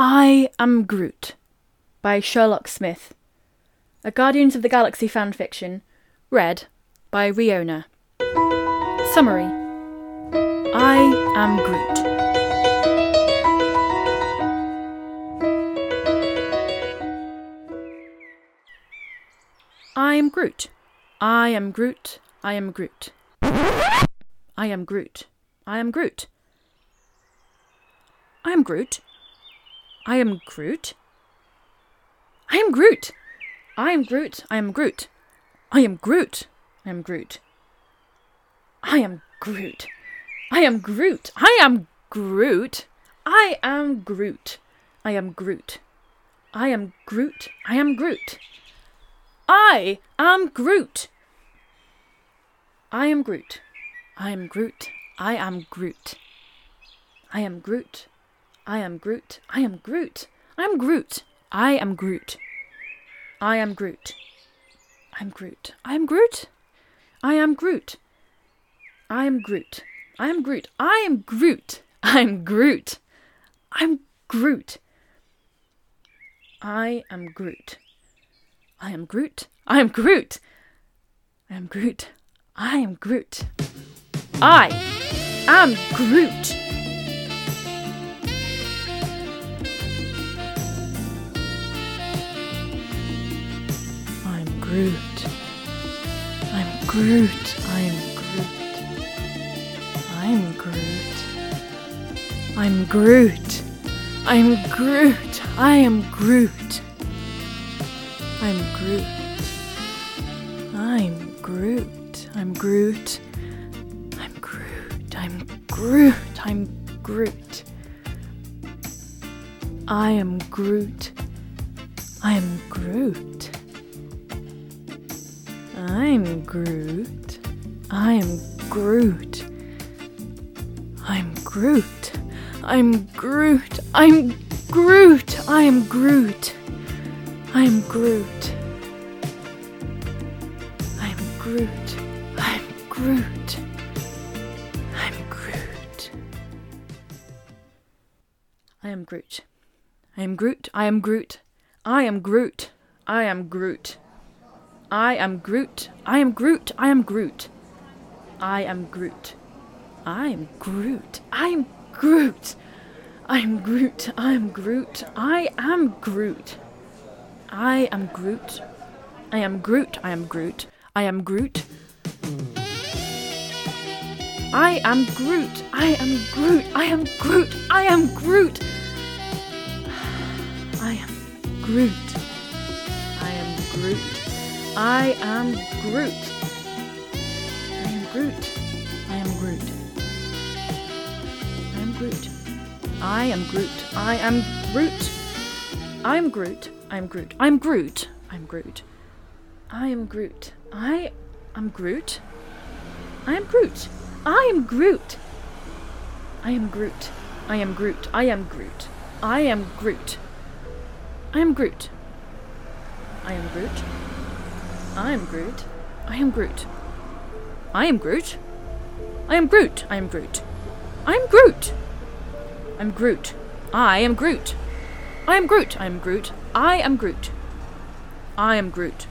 I Am Groot by sherlocksmyth. A Guardians of the Galaxy fanfiction. Read by Riona. Summary I Am Groot. I am Groot. I am Groot. I am Groot. I am Groot. I am Groot. I am Groot. I am Groot. I am Groot. I am Groot. I am Groot. I am Groot. I am Groot. I am Groot. I am Groot. I am Groot. I am Groot. I am Groot. I am Groot. I am Groot. I am Groot. I am Groot. I am Groot. I am Groot. I am Groot. I am Groot. I am Groot. I am Groot. I am Groot. I am Groot. I'm Groot. I am Groot. I am Groot. I am Groot. I am Groot. I am Groot. I'm Groot. I'm Groot. I am Groot. I am Groot. I am Groot. I am Groot. I am Groot. I am Groot. Groot. I'm Groot. I'm Groot. I'm Groot. I'm Groot. I'm Groot. I am Groot. I'm Groot. I'm Groot. I'm Groot. I'm Groot. I'm Groot. I'm Groot. I am Groot. I am Groot. I'm Groot. I am Groot. I'm Groot. I'm Groot. I'm Groot. I am Groot. I'm Groot. I'm Groot. I'm Groot. I'm Groot. I am Groot. I am Groot. I am Groot. I am Groot. I am Groot. I am Groot. I am Groot. I am Groot. I am Groot. I am Groot. I am Groot. I am Groot. I am Groot. I am Groot. I am Groot. I am Groot. I am Groot. I am Groot. I am Groot. I am Groot. I am Groot. I am Groot. I am Groot. I am Groot. I am Groot. I am Groot. I am Groot. I am Groot. I am Groot. I am Groot. I'm Groot. I'm Groot. I'm Groot. I'm Groot. I am Groot. I am Groot. I am Groot. I am Groot. I am Groot. I am Groot. I am Groot. I am Groot. I am Groot. I am Groot. I am Groot. I am Groot. I am Groot. I am Groot. I am Groot. I am Groot. I'm Groot. I am Groot. I am Groot. I am Groot. I am Groot. I am Groot.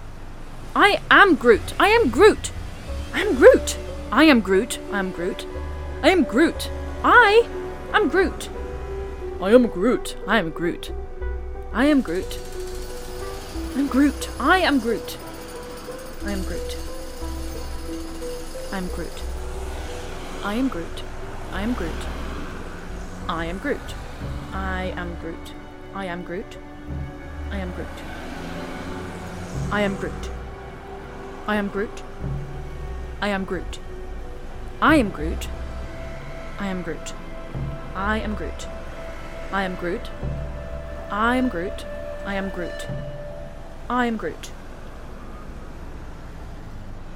I am Groot. I am Groot. I am Groot. I am Groot. I am Groot. I am Groot. I am Groot. I am Groot. I am Groot. I am Groot. I'm Groot. I am Groot. I am Groot. I'm Groot. I am Groot. I am Groot. I am Groot. I am Groot. I am Groot. I am Groot. I am Groot. I am Groot. I am Groot. I am Groot. I am Groot. I am Groot. I am Groot. I am Groot. I am Groot. I am Groot.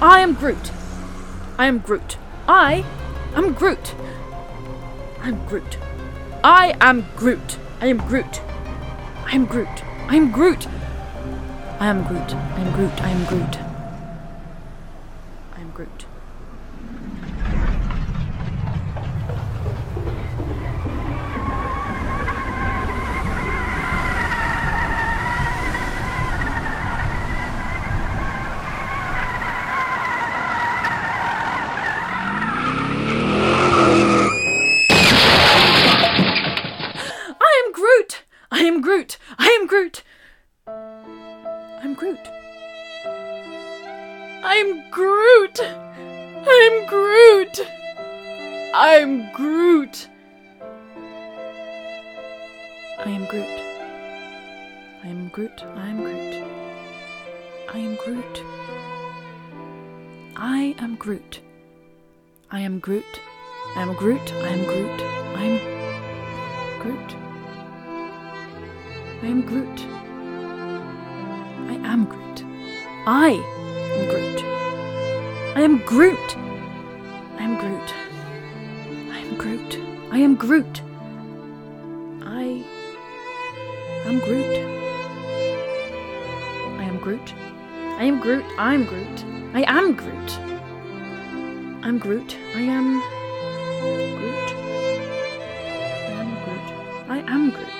I am Groot. I am Groot. I am Groot. I'm Groot. I am Groot. I am Groot. I am Groot. I am Groot. I am Groot. I am Groot. I am Groot. I I'm Groot. I am Groot. I am Groot. I am Groot. I am Groot. I am Groot. I am Groot. I am Groot. I am Groot. I am Groot. I am Groot. I am Groot. I am Groot. I am Groot. I am Groot. I am Groot. I am Groot. I am Groot. I am Groot. I am Groot. I am Groot. I'm Groot. I am Groot. I am Groot. I am Groot.